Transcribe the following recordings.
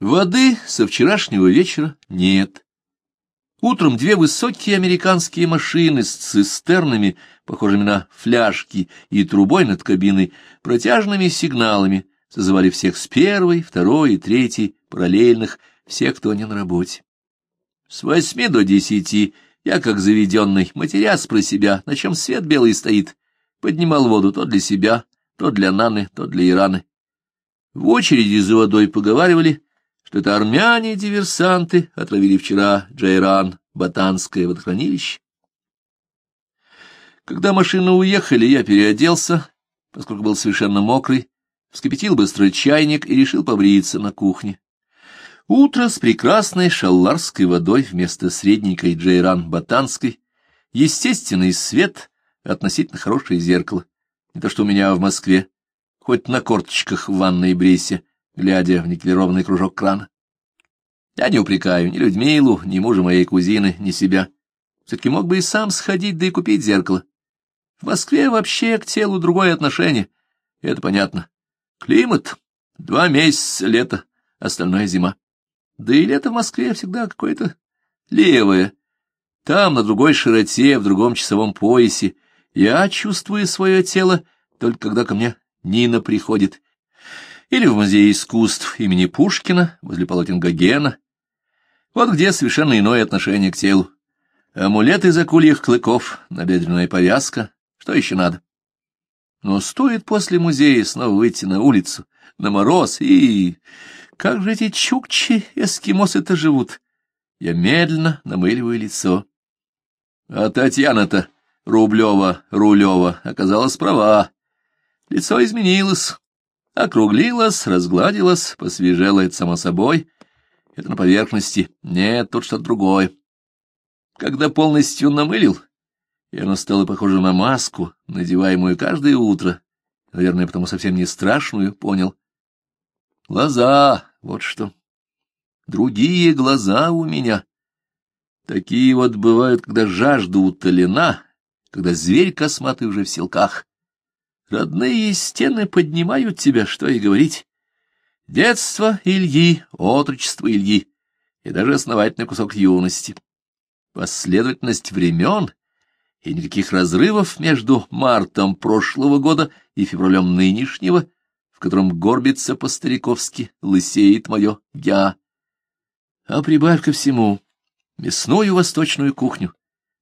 Воды со вчерашнего вечера нет. Утром две высокие американские машины с цистернами, похожими на фляжки, и трубой над кабиной, протяжными сигналами созывали всех с первой, второй и третьей, параллельных, всех, кто не на работе. С восьми до десяти я, как заведенный, матерясь про себя, на чем свет белый стоит, поднимал воду то для себя, то для Наны, то для Ираны. В очереди за водой поговаривали, что это армяне-диверсанты отравили вчера Джайран, Батанское водохранилище. Когда машины уехали, я переоделся, поскольку был совершенно мокрый, вскипятил быстро чайник и решил побриться на кухне. Утро с прекрасной шалларской водой вместо средненькой Джейран Батанской, естественный свет, относительно хорошее зеркало. Не то что у меня в Москве, хоть на корточках в ванной бресе, глядя в никелированный кружок крана. Я не упрекаю ни Людмилу, ни мужа моей кузины, ни себя. Все-таки мог бы и сам сходить, да и купить зеркало. В Москве вообще к телу другое отношение, это понятно. Климат — два месяца лета, остальное зима. Да и лето в Москве всегда какое-то левое. Там, на другой широте, в другом часовом поясе, я чувствую свое тело, только когда ко мне Нина приходит или в Музее искусств имени Пушкина, возле полотен Гогена. Вот где совершенно иное отношение к телу. Амулет из акульих клыков, набедренная повязка, что еще надо? Но стоит после музея снова выйти на улицу, на мороз, и... Как же эти чукчи, эскимосы-то живут? Я медленно намыливаю лицо. А Татьяна-то, Рублева, Рулева, оказалась права. Лицо изменилось. Округлилась, разгладилась, посвежела это само собой. Это на поверхности. Нет, тут что-то другое. Когда полностью намылил, и оно стало похоже на маску, надеваемую каждое утро, наверное, потому совсем не страшную, понял. Глаза, вот что. Другие глаза у меня. Такие вот бывают, когда жажда утолена, когда зверь косматый уже в селках. Родные стены поднимают тебя, что и говорить. Детство Ильи, отрочество Ильи и даже основательный кусок юности. Последовательность времен и никаких разрывов между мартом прошлого года и февралем нынешнего, в котором горбится по-стариковски, лысеет мое «я». А прибавь ко всему мясную восточную кухню,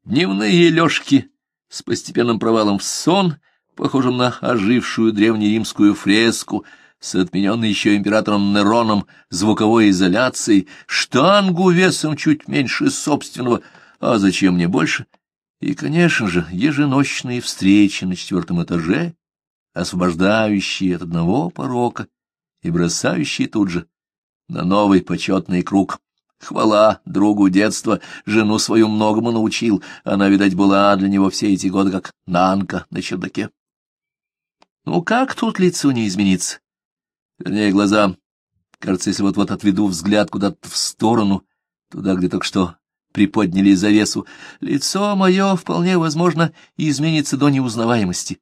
дневные лёжки с постепенным провалом в сон — похожим на ожившую древнеримскую фреску, с отмененной еще императором Нероном звуковой изоляцией, штангу весом чуть меньше собственного, а зачем мне больше? И, конечно же, еженочные встречи на четвертом этаже, освобождающие от одного порока и бросающие тут же на новый почетный круг. Хвала другу детства, жену свою многому научил, она, видать, была для него все эти годы как нанка на чердаке. Ну как тут лицу не измениться? Вернее, глазам. Кажется, если вот-вот отведу взгляд куда-то в сторону, туда, где только что приподняли завесу, лицо мое, вполне возможно, изменится до неузнаваемости.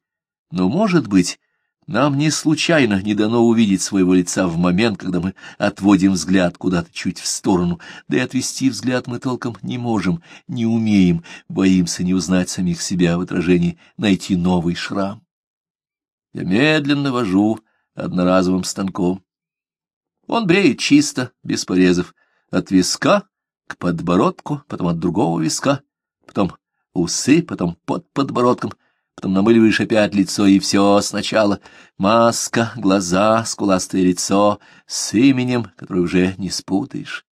Но, может быть, нам не случайно не дано увидеть своего лица в момент, когда мы отводим взгляд куда-то чуть в сторону, да и отвести взгляд мы толком не можем, не умеем, боимся не узнать самих себя в отражении, найти новый шрам. Я медленно вожу одноразовым станком. Он бреет чисто, без порезов, от виска к подбородку, потом от другого виска, потом усы, потом под подбородком, потом намыливаешь опять лицо, и все сначала. Маска, глаза, скуластое лицо с именем, которое уже не спутаешь.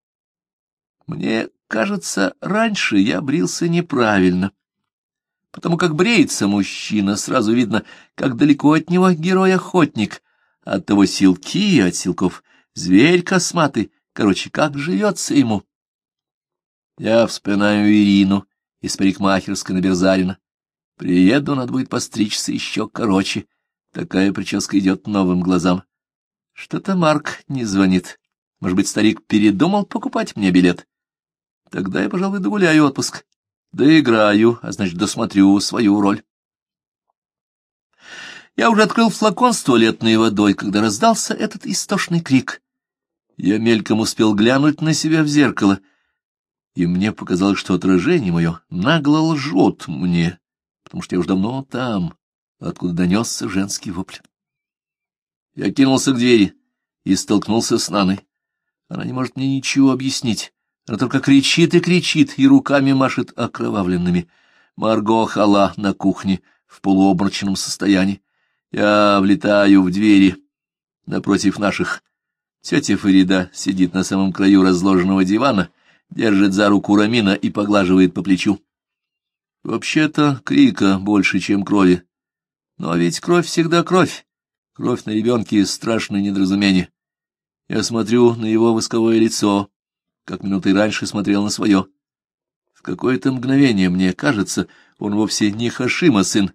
Мне кажется, раньше я брился неправильно потому как бреется мужчина, сразу видно, как далеко от него герой-охотник, от того силки, от силков зверь косматый, короче, как живется ему. Я вспоминаю Ирину из парикмахерской на Берзарина. Приеду, надо будет постричься еще короче. Такая прическа идет новым глазам. Что-то Марк не звонит. Может быть, старик передумал покупать мне билет? Тогда я, пожалуй, догуляю отпуск. Доиграю, а значит, досмотрю свою роль. Я уже открыл флакон с туалетной водой, когда раздался этот истошный крик. Я мельком успел глянуть на себя в зеркало, и мне показалось, что отражение мое нагло лжет мне, потому что я уж давно там, откуда донесся женский вопль. Я кинулся к двери и столкнулся с Наной. Она не может мне ничего объяснить. Она только кричит и кричит, и руками машет окровавленными. Марго хала на кухне в полуобморочном состоянии. Я влетаю в двери напротив наших. Тетя Фарида сидит на самом краю разложенного дивана, держит за руку Рамина и поглаживает по плечу. Вообще-то крика больше, чем крови. Но ведь кровь всегда кровь. Кровь на ребенке — страшное недоразумение. Я смотрю на его восковое лицо, как минуты раньше смотрел на свое. В какое-то мгновение мне кажется, он вовсе не Хашима сын.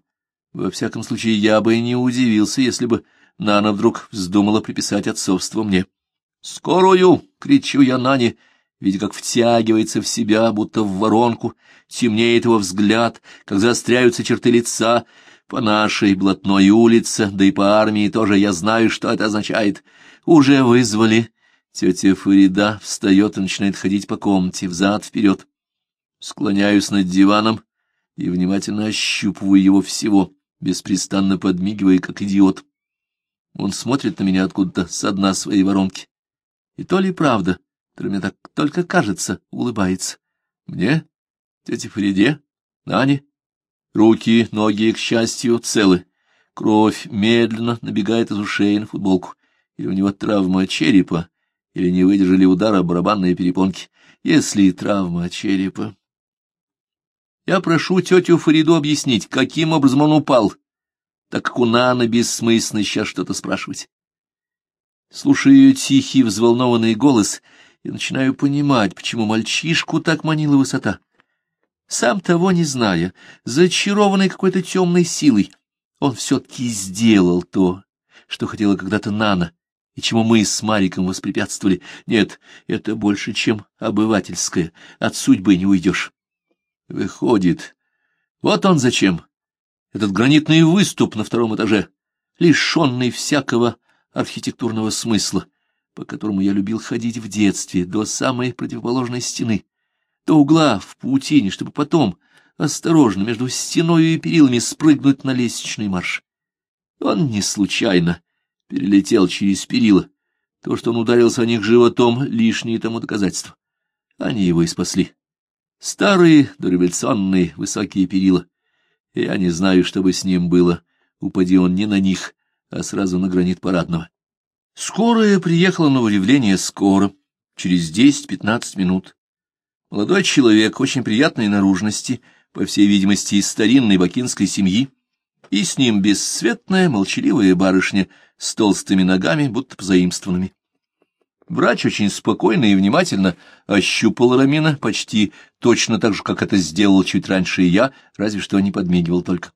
Во всяком случае, я бы и не удивился, если бы Нана вдруг вздумала приписать отцовство мне. «Скорую!» — кричу я Нане, видя, как втягивается в себя, будто в воронку, темнеет его взгляд, как заостряются черты лица. По нашей блатной улице, да и по армии тоже я знаю, что это означает. Уже вызвали. Тетя Фарида встает и начинает ходить по комнате, взад-вперед. Склоняюсь над диваном и внимательно ощупываю его всего, беспрестанно подмигивая, как идиот. Он смотрит на меня откуда-то с дна своей воронки. И то ли правда, то мне так только кажется, улыбается. Мне? Тете Фариде? Нане? Руки, ноги, к счастью, целы. Кровь медленно набегает из ушей на футболку. Или у него травма черепа, или не выдержали удара барабанные перепонки. Если травма черепа... Я прошу тетю Фариду объяснить, каким образом он упал, так как у Нана бессмысленно сейчас что-то спрашивать. Слушаю ее тихий, взволнованный голос и начинаю понимать, почему мальчишку так манила высота. Сам того не зная, зачарованный какой-то темной силой, он все-таки сделал то, что хотела когда-то Нана, и чему мы с Мариком воспрепятствовали. Нет, это больше, чем обывательское. От судьбы не уйдешь. Выходит, вот он зачем. Этот гранитный выступ на втором этаже, лишенный всякого архитектурного смысла, по которому я любил ходить в детстве до самой противоположной стены, до угла в паутине, чтобы потом осторожно между стеной и перилами спрыгнуть на лестничный марш. Он не случайно перелетел через перила. То, что он ударился о них животом, — лишние тому доказательства. Они его и спасли. Старые дореволюционные высокие перила. Я не знаю, что бы с ним было, упади он не на них, а сразу на гранит парадного. Скорая приехала на удивление скоро, через десять-пятнадцать минут. Молодой человек, очень приятной наружности, по всей видимости, из старинной бакинской семьи, и с ним бесцветная, молчаливая барышня с толстыми ногами, будто позаимствованными. Врач очень спокойно и внимательно ощупал Рамина, почти точно так же, как это сделал чуть раньше и я, разве что не подмигивал только.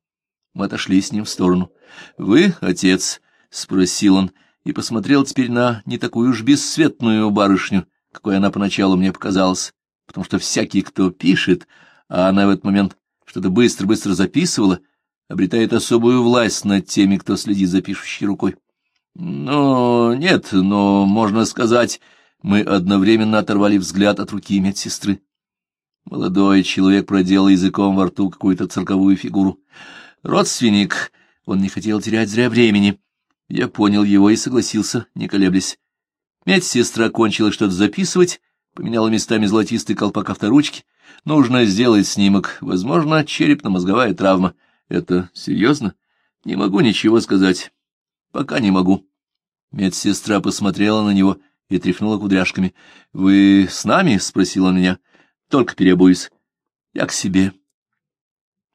Мы отошли с ним в сторону. — Вы, отец? — спросил он, и посмотрел теперь на не такую уж бесцветную барышню, какой она поначалу мне показалась, потому что всякий, кто пишет, а она в этот момент что-то быстро-быстро записывала, обретает особую власть над теми, кто следит за пишущей рукой. Но нет, но, можно сказать, мы одновременно оторвали взгляд от руки медсестры. Молодой человек проделал языком во рту какую-то цирковую фигуру. Родственник, он не хотел терять зря времени. Я понял его и согласился, не колеблясь. Медсестра кончила что-то записывать, поменяла местами золотистый колпак авторучки. Нужно сделать снимок. Возможно, черепно-мозговая травма. Это серьезно? Не могу ничего сказать. Пока не могу. Медсестра посмотрела на него и тряхнула кудряшками. — Вы с нами? — спросила меня. — Только переобуюсь. — Я к себе.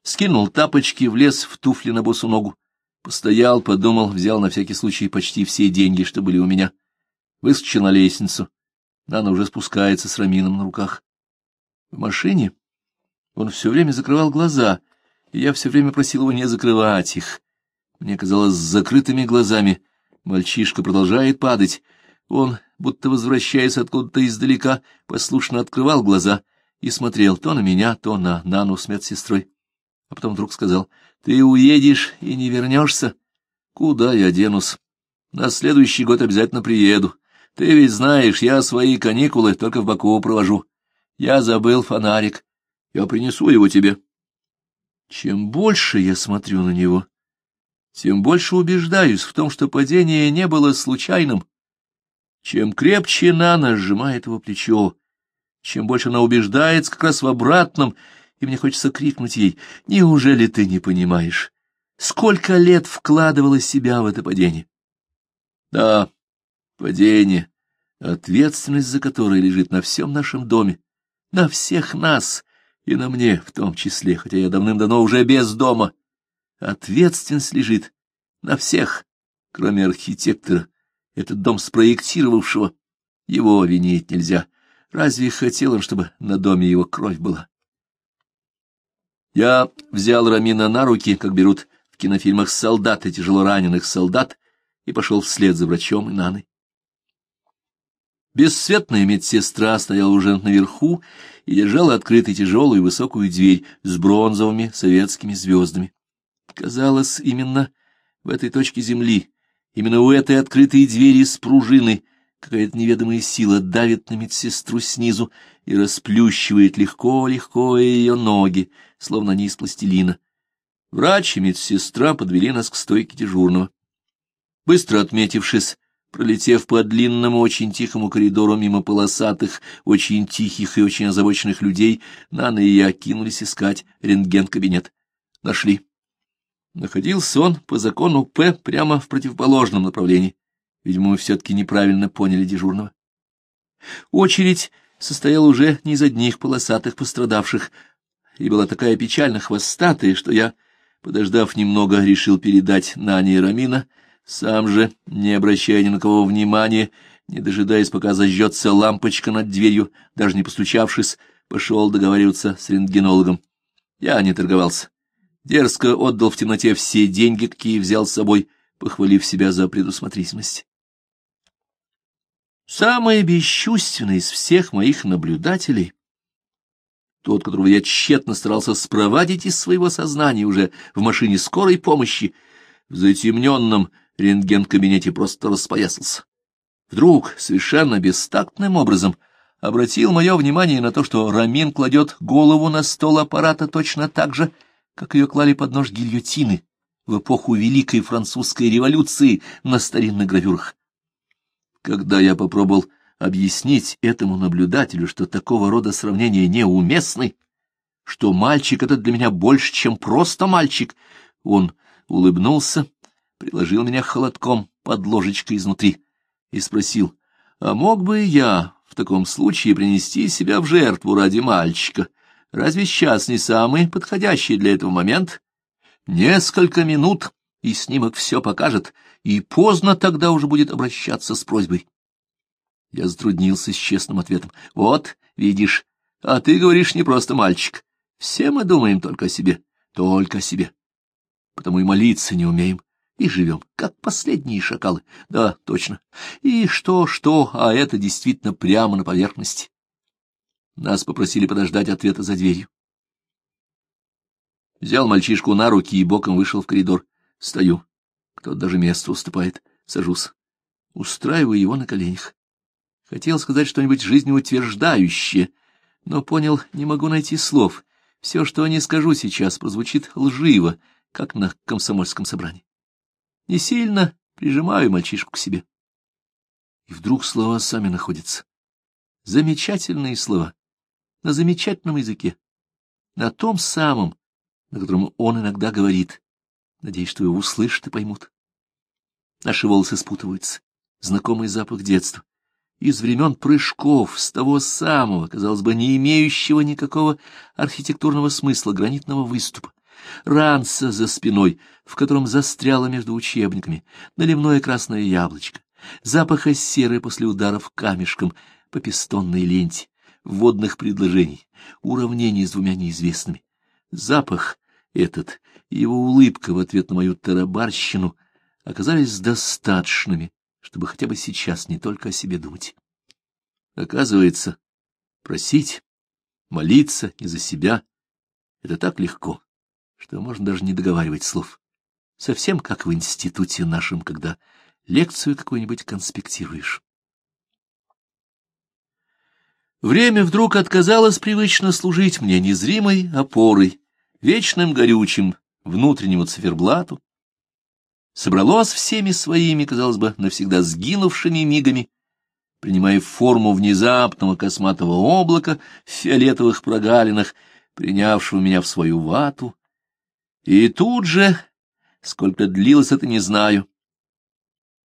Скинул тапочки, влез в туфли на босу ногу. Постоял, подумал, взял на всякий случай почти все деньги, что были у меня. Выскочил на лестницу. Нана уже спускается с Рамином на руках. В машине он все время закрывал глаза, и я все время просил его не закрывать их. Мне казалось, с закрытыми глазами мальчишка продолжает падать. Он, будто возвращаясь откуда-то издалека, послушно открывал глаза и смотрел то на меня, то на Нану с медсестрой. А потом вдруг сказал, — Ты уедешь и не вернешься? — Куда я денусь? На следующий год обязательно приеду. Ты ведь знаешь, я свои каникулы только в Баку провожу. Я забыл фонарик. Я принесу его тебе. Чем больше я смотрю на него, тем больше убеждаюсь в том, что падение не было случайным. Чем крепче Нана сжимает его плечо, чем больше она убеждается как раз в обратном, и мне хочется крикнуть ей, «Неужели ты не понимаешь? Сколько лет вкладывала себя в это падение?» Да, падение, ответственность за которое лежит на всем нашем доме, на всех нас и на мне в том числе, хотя я давным-давно уже без дома. Ответственность лежит на всех, кроме архитектора, этот дом спроектировавшего. Его винить нельзя. Разве хотел он, чтобы на доме его кровь была? Я взял Рамина на руки, как берут в кинофильмах солдат и тяжело раненых солдат, и пошел вслед за врачом и Наной. Бесцветная медсестра стояла уже наверху и держала открытой тяжелую высокую дверь с бронзовыми советскими звездами. Казалось, именно в этой точке земли, именно у этой открытой двери с пружиной, какая-то неведомая сила давит на медсестру снизу и расплющивает легко-легко ее ноги, словно они из пластилина. Врач и медсестра подвели нас к стойке дежурного. Быстро отметившись, пролетев по длинному, очень тихому коридору мимо полосатых, очень тихих и очень озабоченных людей, Нана и я кинулись искать рентген-кабинет. Нашли. Находился он по закону П прямо в противоположном направлении. Видимо, мы все-таки неправильно поняли дежурного. Очередь состояла уже не из одних полосатых пострадавших, и была такая печально хвостатая, что я, подождав немного, решил передать Нане и Рамина — сам же, не обращая ни на кого внимания, не дожидаясь, пока зажжется лампочка над дверью, даже не постучавшись, пошел договариваться с рентгенологом. Я не торговался. Дерзко отдал в темноте все деньги, какие взял с собой, похвалив себя за предусмотрительность. Самый бесчувственный из всех моих наблюдателей, тот, которого я тщетно старался спровадить из своего сознания уже в машине скорой помощи, в затемненном рентген-кабинете просто распоясался. Вдруг, совершенно бестактным образом, обратил мое внимание на то, что Рамин кладет голову на стол аппарата точно так же, как ее клали под нож гильотины в эпоху Великой Французской революции на старинных гравюрах. Когда я попробовал объяснить этому наблюдателю, что такого рода сравнения неуместны, что мальчик этот для меня больше, чем просто мальчик, он улыбнулся приложил меня холодком под ложечкой изнутри и спросил, а мог бы я в таком случае принести себя в жертву ради мальчика? Разве сейчас не самый подходящий для этого момент? Несколько минут, и снимок все покажет, и поздно тогда уже будет обращаться с просьбой. Я затруднился с честным ответом. Вот, видишь, а ты говоришь не просто мальчик. Все мы думаем только о себе, только о себе. Потому и молиться не умеем и живем, как последние шакалы. Да, точно. И что-что, а это действительно прямо на поверхности. Нас попросили подождать ответа за дверью. Взял мальчишку на руки и боком вышел в коридор. Стою. Кто-то даже место уступает. Сажусь. Устраиваю его на коленях. Хотел сказать что-нибудь жизнеутверждающее, но понял, не могу найти слов. Все, что не скажу сейчас, прозвучит лживо, как на комсомольском собрании не сильно прижимаю мальчишку к себе. И вдруг слова сами находятся. Замечательные слова, на замечательном языке, на том самом, на котором он иногда говорит. Надеюсь, что его услышат и поймут. Наши волосы спутываются, знакомый запах детства. Из времен прыжков, с того самого, казалось бы, не имеющего никакого архитектурного смысла гранитного выступа, ранца за спиной, в котором застряло между учебниками, наливное красное яблочко, запаха серы после ударов камешком по пистонной ленте, вводных предложений, уравнений с двумя неизвестными. Запах этот и его улыбка в ответ на мою тарабарщину оказались достаточными, чтобы хотя бы сейчас не только о себе думать. Оказывается, просить, молиться не за себя — это так легко что можно даже не договаривать слов. Совсем как в институте нашем, когда лекцию какую-нибудь конспектируешь. Время вдруг отказалось привычно служить мне незримой опорой, вечным горючим, внутреннему циферблату. Собралось всеми своими, казалось бы, навсегда сгинувшими мигами, принимая форму внезапного косматого облака в фиолетовых прогалинах, принявшего меня в свою вату. И тут же, сколько длилось это, не знаю,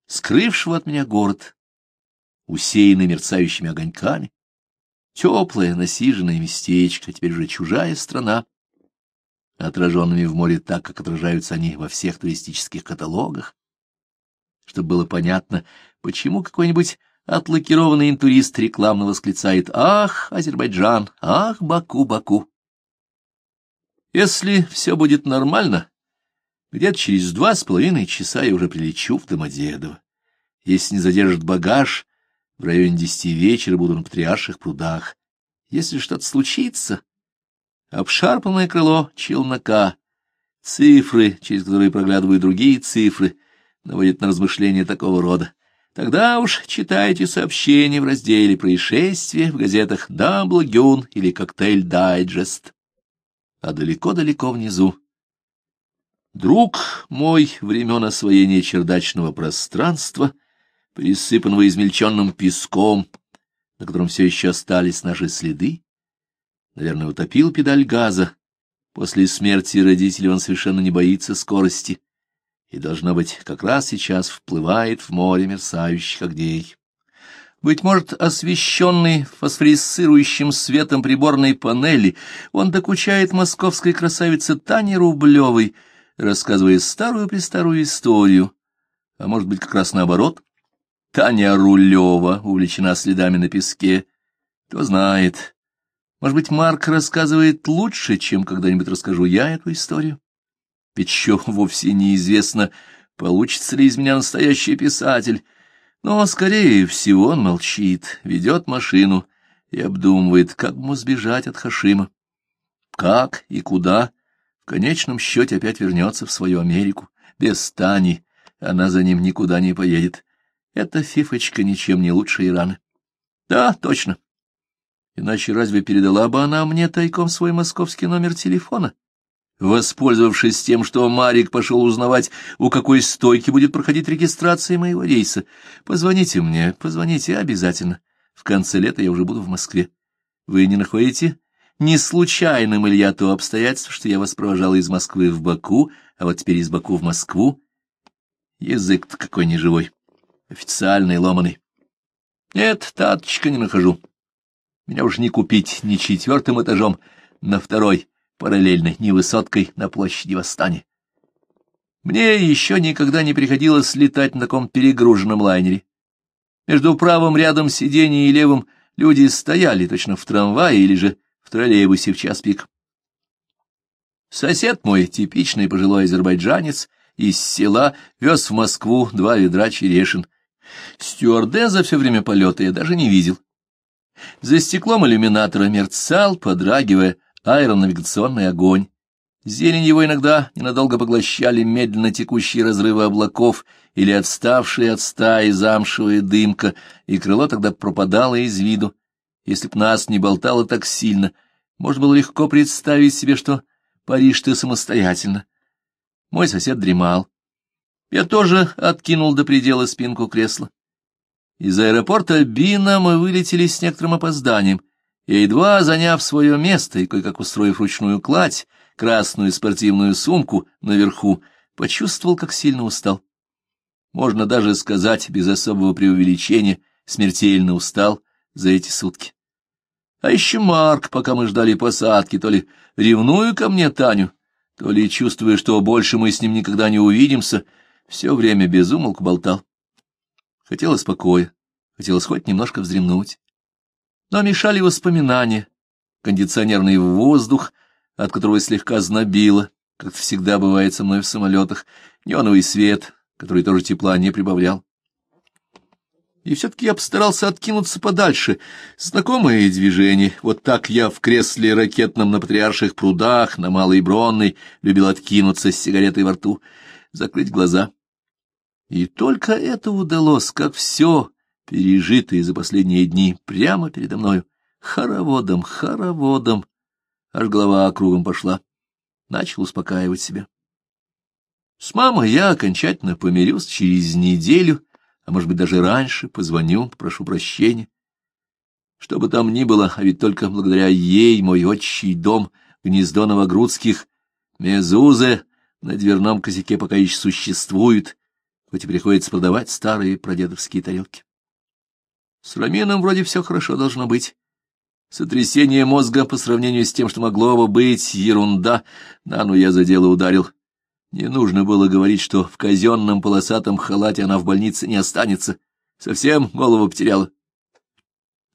скрывшего от меня город, усеянный мерцающими огоньками, теплое насиженное местечко, теперь уже чужая страна, отраженными в море так, как отражаются они во всех туристических каталогах, чтобы было понятно, почему какой-нибудь отлакированный интурист рекламно восклицает «Ах, Азербайджан! Ах, Баку, Баку!» Если все будет нормально, где-то через два с половиной часа я уже прилечу в Домодедово. Если не задержит багаж, в районе десяти вечера буду на Патриарших прудах. Если что-то случится, обшарпанное крыло челнока, цифры, через которые проглядывают другие цифры, наводят на размышления такого рода. Тогда уж читайте сообщения в разделе «Происшествия» в газетах «Дабл Гюн» или «Коктейль Дайджест» а далеко-далеко внизу. Друг мой времен освоения чердачного пространства, присыпанного измельченным песком, на котором все еще остались наши следы, наверное, утопил педаль газа. После смерти родителей он совершенно не боится скорости и, должно быть, как раз сейчас вплывает в море мерцающих огней. Быть может, освещенный фосфорисцирующим светом приборной панели, он докучает московской красавице Тане Рублевой, рассказывая старую-престарую историю. А может быть, как раз наоборот? Таня Рулева увлечена следами на песке. Кто знает. Может быть, Марк рассказывает лучше, чем когда-нибудь расскажу я эту историю? Ведь еще вовсе неизвестно, получится ли из меня настоящий писатель — но, скорее всего, он молчит, ведет машину и обдумывает, как ему сбежать от Хашима. Как и куда, в конечном счете опять вернется в свою Америку. Без Тани она за ним никуда не поедет. Эта фифочка ничем не лучше Ирана. Да, точно. Иначе разве передала бы она мне тайком свой московский номер телефона? Воспользовавшись тем, что Марик пошел узнавать, у какой стойки будет проходить регистрация моего рейса. Позвоните мне, позвоните обязательно. В конце лета я уже буду в Москве. Вы не находите не случайным, Илья, то обстоятельство, что я вас провожала из Москвы в Баку, а вот теперь из Баку в Москву? Язык-то какой неживой, официальный, ломаный. Нет, таточка, не нахожу. Меня уж не купить ни четвертым этажом, на второй параллельно невысоткой на площади Восстания. Мне еще никогда не приходилось летать на таком перегруженном лайнере. Между правым рядом сидений и левым люди стояли точно в трамвае или же в троллейбусе в час пик. Сосед мой, типичный пожилой азербайджанец, из села вез в Москву два ведра черешин. Стюардесса все время полета я даже не видел. За стеклом иллюминатора мерцал, подрагивая, аэронавигационный огонь. Зелень его иногда ненадолго поглощали медленно текущие разрывы облаков или отставшие от стаи замшевая дымка, и крыло тогда пропадало из виду. Если б нас не болтало так сильно, можно было легко представить себе, что Париж ты самостоятельно. Мой сосед дремал. Я тоже откинул до предела спинку кресла. Из аэропорта Бина мы вылетели с некоторым опозданием — и, едва заняв свое место и кое-как устроив ручную кладь, красную спортивную сумку наверху, почувствовал, как сильно устал. Можно даже сказать, без особого преувеличения, смертельно устал за эти сутки. А еще Марк, пока мы ждали посадки, то ли ревную ко мне Таню, то ли, чувствуя, что больше мы с ним никогда не увидимся, все время безумолку болтал. Хотелось покоя, хотелось хоть немножко вздремнуть но мешали воспоминания, кондиционерный воздух, от которого слегка знобило, как всегда бывает со мной в самолетах, неоновый свет, который тоже тепла не прибавлял. И все-таки я постарался откинуться подальше. Знакомые движения. Вот так я в кресле ракетном на Патриарших прудах, на Малой Бронной, любил откинуться с сигаретой во рту, закрыть глаза. И только это удалось, как все пережитые за последние дни, прямо передо мною, Хороводом, хороводом. Аж голова кругом пошла. Начал успокаивать себя. С мамой я окончательно помирюсь через неделю, а может быть даже раньше, позвоню, прошу прощения. Что бы там ни было, а ведь только благодаря ей мой отчий дом, гнездо новогрудских, мезузе на дверном косяке пока еще существует, хоть и приходится продавать старые прадедовские тарелки. С Рамином вроде все хорошо должно быть. Сотрясение мозга по сравнению с тем, что могло бы быть, ерунда, да, но я за дело ударил. Не нужно было говорить, что в казенном полосатом халате она в больнице не останется. Совсем голову потеряла.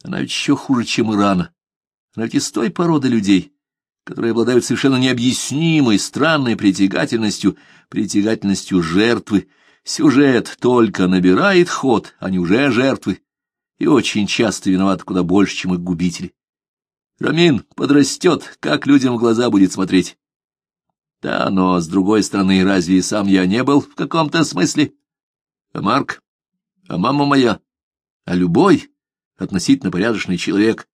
Она ведь еще хуже, чем Ирана. Она ведь из той породы людей, которые обладают совершенно необъяснимой, странной притягательностью, притягательностью жертвы. Сюжет только набирает ход, они уже жертвы, и очень часто виноваты куда больше, чем их губители. Рамин подрастет, как людям в глаза будет смотреть. Да, но, с другой стороны, разве сам я не был в каком-то смысле? А Марк? А мама моя? А любой относительно порядочный человек?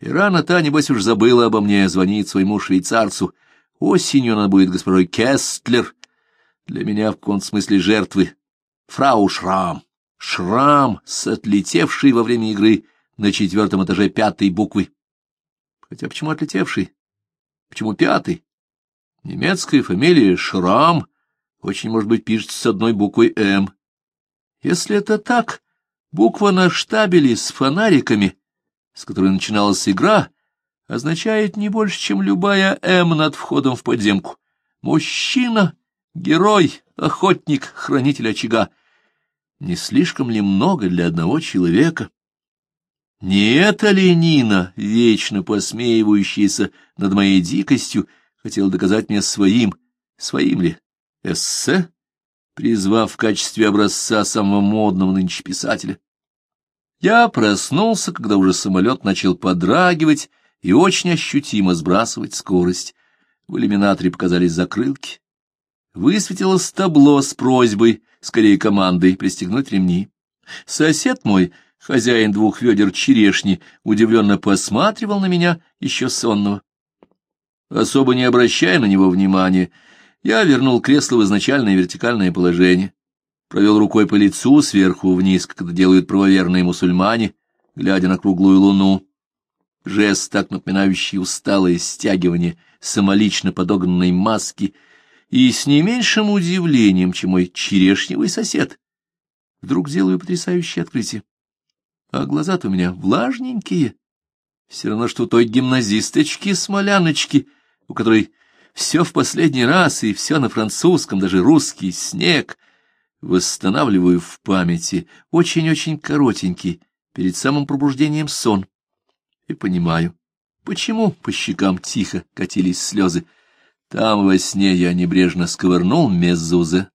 И рано та, небось, уж забыла обо мне, звонит своему швейцарцу. Осенью она будет госпожой Кестлер. Для меня в каком-то смысле жертвы. Фрау Шрам. Шрам с отлетевшей во время игры на четвертом этаже пятой буквы. Хотя почему отлетевший? Почему пятый? Немецкая фамилия Шрам очень, может быть, пишется с одной буквой «М». Если это так, буква на штабеле с фонариками, с которой начиналась игра, означает не больше, чем любая «М» над входом в подземку. Мужчина, герой, охотник, хранитель очага. Не слишком ли много для одного человека? Не это ли Нина, вечно посмеивающаяся над моей дикостью, хотела доказать мне своим, своим ли, эссе, призвав в качестве образца самого модного нынче писателя. Я проснулся, когда уже самолет начал подрагивать и очень ощутимо сбрасывать скорость. В иллюминаторе показались закрылки. Высветилось табло с просьбой, скорее командой, пристегнуть ремни. Сосед мой, хозяин двух ведер черешни, удивленно посматривал на меня, еще сонного. Особо не обращая на него внимания, я вернул кресло в изначальное вертикальное положение, провел рукой по лицу сверху вниз, как это делают правоверные мусульмане, глядя на круглую луну. Жест, так напоминающий усталое стягивание самолично подогнанной маски, и с не меньшим удивлением, чем мой черешневый сосед, вдруг делаю потрясающее открытие. А глаза-то у меня влажненькие, все равно, что у той гимназисточки-смоляночки — у которой все в последний раз и все на французском, даже русский снег, восстанавливаю в памяти очень-очень коротенький, перед самым пробуждением сон. И понимаю, почему по щекам тихо катились слезы. Там во сне я небрежно сковырнул мезуза,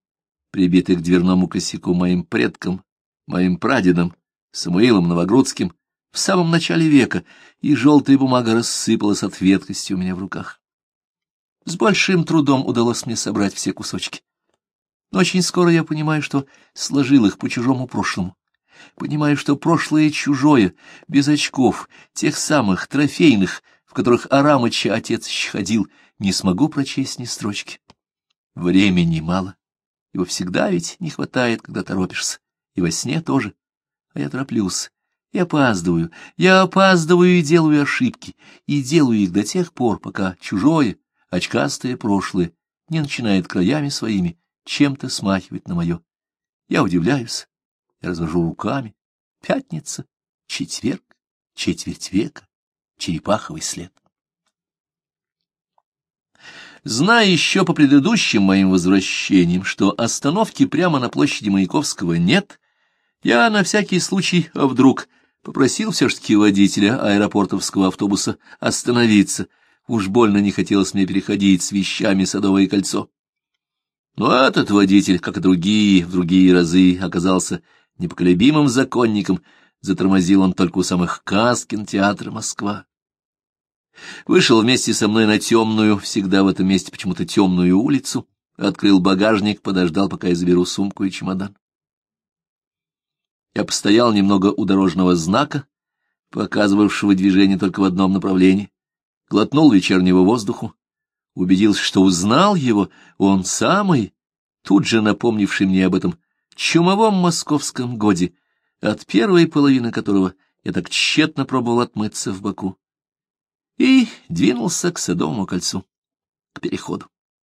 прибитый к дверному косяку моим предкам, моим прадедам, Самуилом Новогрудским, в самом начале века, и желтая бумага рассыпалась от веткости у меня в руках. С большим трудом удалось мне собрать все кусочки. Но очень скоро я понимаю, что сложил их по чужому прошлому. Понимаю, что прошлое чужое, без очков, тех самых трофейных, в которых Арамыча отец еще ходил, не смогу прочесть ни строчки. Времени мало. Его всегда ведь не хватает, когда торопишься. И во сне тоже. А я тороплюсь. Я опаздываю. Я опаздываю и делаю ошибки. И делаю их до тех пор, пока чужое, очкастое прошлое не начинает краями своими чем-то смахивать на мое. Я удивляюсь, я развожу руками. Пятница, четверг, четверть века, черепаховый след. Зная еще по предыдущим моим возвращениям, что остановки прямо на площади Маяковского нет, я на всякий случай, вдруг, попросил все-таки водителя аэропортовского автобуса остановиться — Уж больно не хотелось мне переходить с вещами Садовое кольцо. Но этот водитель, как и другие, в другие разы, оказался непоколебимым законником, затормозил он только у самых касс кинотеатра Москва. Вышел вместе со мной на темную, всегда в этом месте почему-то темную улицу, открыл багажник, подождал, пока я заберу сумку и чемодан. Я постоял немного у дорожного знака, показывавшего движение только в одном направлении, глотнул вечернего воздуху, убедился, что узнал его, он самый, тут же напомнивший мне об этом чумовом московском годе, от первой половины которого я так тщетно пробовал отмыться в Баку, и двинулся к Садовому кольцу, к переходу.